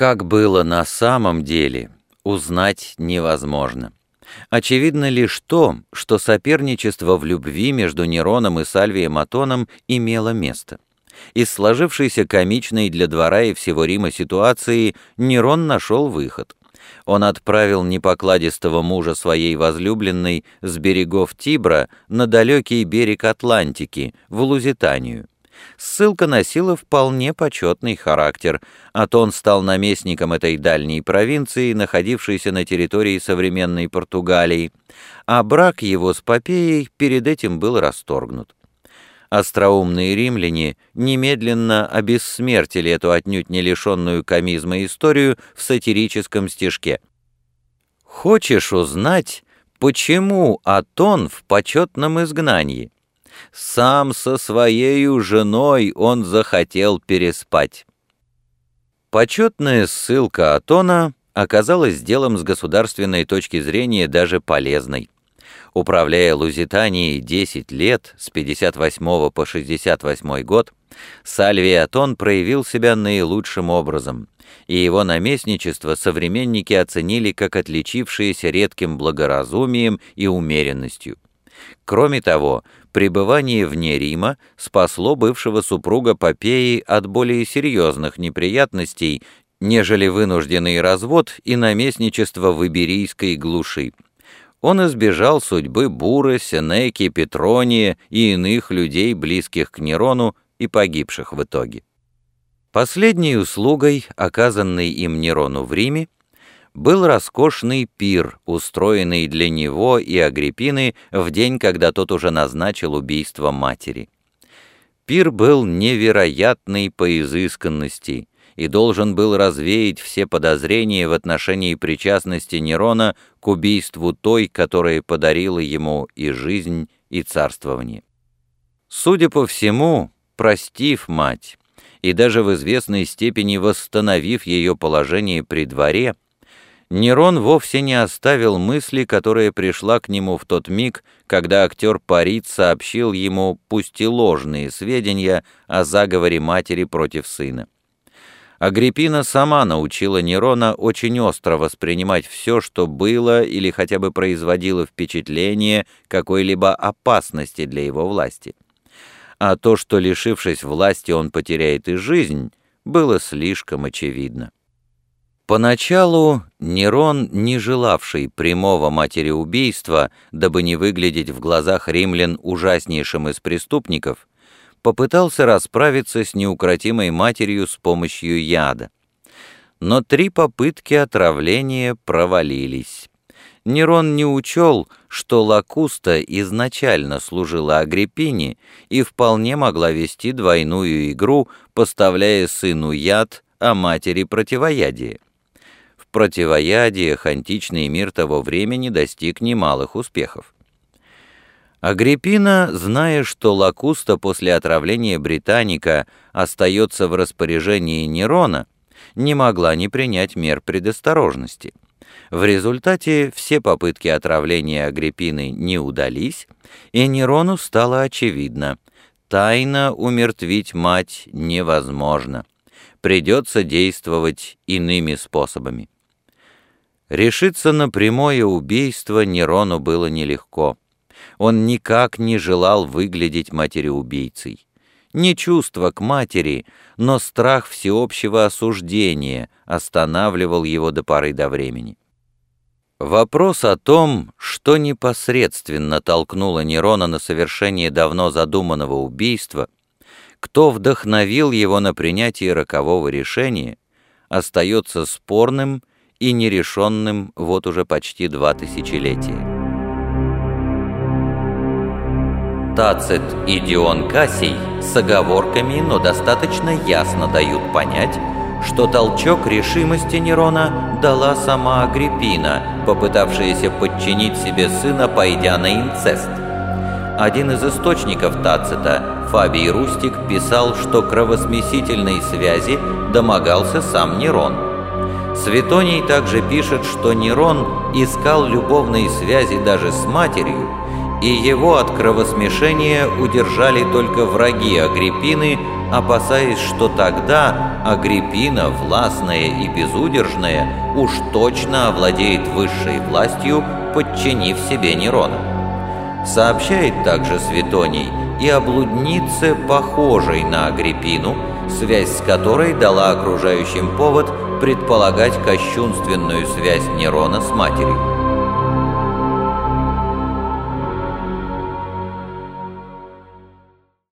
Как было на самом деле, узнать невозможно. Очевидно лишь то, что соперничество в любви между Нероном и Сальвием Атоном имело место. Из сложившейся комичной для двора и всего Рима ситуации Нерон нашел выход. Он отправил непокладистого мужа своей возлюбленной с берегов Тибра на далекий берег Атлантики, в Лузитанию. Ссылка носила вполне почетный характер. Атон стал наместником этой дальней провинции, находившейся на территории современной Португалии, а брак его с Попеей перед этим был расторгнут. Остроумные римляне немедленно обессмертили эту отнюдь не лишенную комизма историю в сатирическом стишке. «Хочешь узнать, почему Атон в почетном изгнании?» Сам со своей женой он захотел переспать. Почетная ссылка Атона оказалась делом с государственной точки зрения даже полезной. Управляя Лузитанией 10 лет, с 58 по 68 год, Сальвий Атон проявил себя наилучшим образом, и его наместничество современники оценили как отличившееся редким благоразумием и умеренностью. Кроме того, пребывание вне Рима спасло бывшего супруга Попеи от более серьезных неприятностей, нежели вынужденный развод и наместничество в Иберийской глуши. Он избежал судьбы Бура, Сенеки, Петрония и иных людей, близких к Нерону и погибших в итоге. Последней услугой, оказанной им Нерону в Риме, был роскошный пир, устроенный для него и Агриппины в день, когда тот уже назначил убийство матери. Пир был невероятный по изысканности и должен был развеять все подозрения в отношении причастности Нерона к убийству той, которая подарила ему и жизнь, и царствование. Судя по всему, простив мать и даже в известной степени восстановив ее положение при дворе, Нерон вовсе не оставил мысли, которая пришла к нему в тот миг, когда актер Парит сообщил ему, пусть и ложные сведения о заговоре матери против сына. Агриппина сама научила Нерона очень остро воспринимать все, что было или хотя бы производило впечатление какой-либо опасности для его власти. А то, что, лишившись власти, он потеряет и жизнь, было слишком очевидно. Поначалу Нерон, не желавший прямого матереубийства, дабы не выглядеть в глазах римлян ужаснейшим из преступников, попытался расправиться с неукротимой матерью с помощью яда. Но три попытки отравления провалились. Нерон не учел, что Лакуста изначально служила Агриппине и вполне могла вести двойную игру, поставляя сыну яд, а матери противоядие противоядиях античный мир того времени достиг немалых успехов. Агриппина, зная, что Лакуста после отравления британика остается в распоряжении Нерона, не могла не принять мер предосторожности. В результате все попытки отравления Агриппины не удались, и Нерону стало очевидно – тайно умертвить мать невозможно. Придется действовать иными способами. Решиться на прямое убийство Нерону было нелегко. Он никак не желал выглядеть матереубийцей. Не чувство к матери, но страх всеобщего осуждения останавливал его до поры до времени. Вопрос о том, что непосредственно толкнуло Нерона на совершение давно задуманного убийства, кто вдохновил его на принятие рокового решения, остается спорным и нерешенным вот уже почти два тысячелетия. Тацит и Дион Кассий с оговорками, но достаточно ясно дают понять, что толчок решимости Нерона дала сама Агриппина, попытавшаяся подчинить себе сына, пойдя на инцест. Один из источников Тацита, Фабий Рустик, писал, что кровосмесительной связи домогался сам Нерон – Светоний также пишет, что Нерон искал любовные связи даже с матерью и его от кровосмешения удержали только враги Агриппины, опасаясь, что тогда Агриппина, властная и безудержная, уж точно овладеет высшей властью, подчинив себе Нерона. Сообщает также Светоний и о блуднице, похожей на Агриппину, связь с которой дала окружающим повод предполагать кощунственную связь Нерона с матерью.